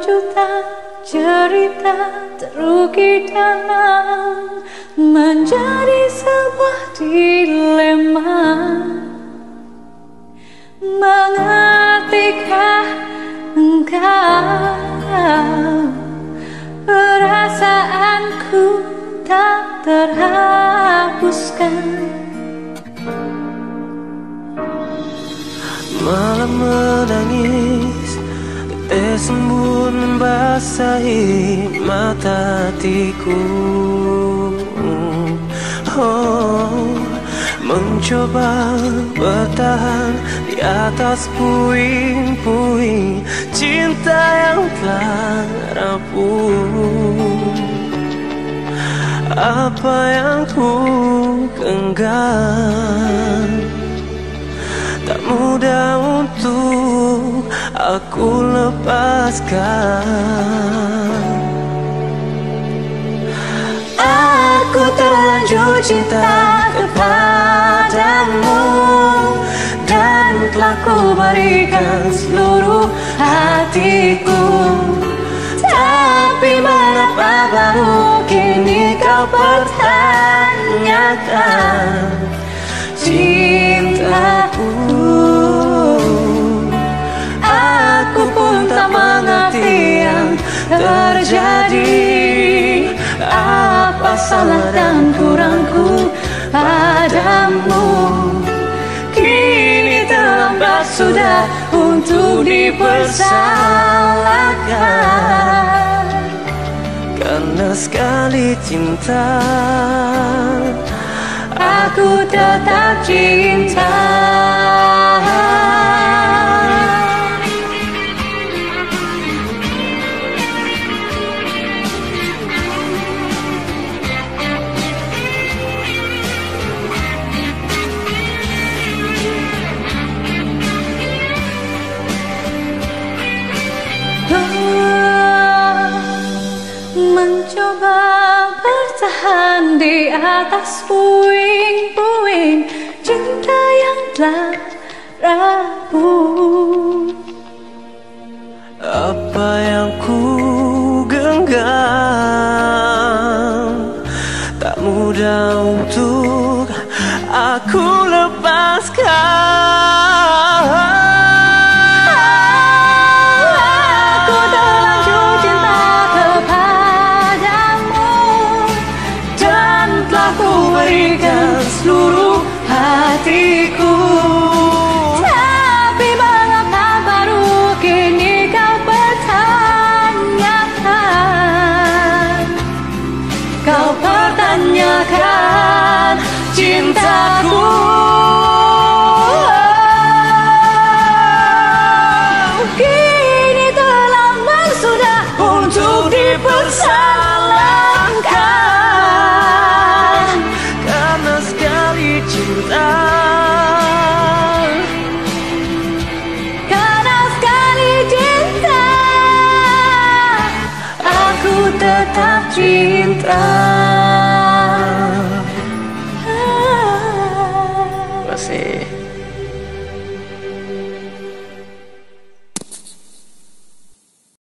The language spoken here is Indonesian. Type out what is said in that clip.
Berjuta cerita teruki dalam Menjadi sebuah dilema. Mengertikah engkau? Perasaanku tak terhapuskan. Malam menangis Tetes embun membasahi mata hatiku Oh, mencoba bertahan di atas puing-puing cinta yang telah rapuh. Apa yang ku genggam tak mudah untuk aku lepaskan. Aku terlanjur cinta kepadamu Dan telah ku berikan seluruh hatiku Tapi mengapa baru kini kau pertanyakan Cintaku terjadi? Apa salah dan kurangku padamu? Kini terlambat sudah untuk dipersalahkan. Karena sekali cinta Aku tetap cinta Mencoba bertahan di atas puing-puing cinta yang telah rapuh. Apa yang ku genggam Tak mudah untuk aku lepaskan Kau pertanyakan cintaku tetap cinta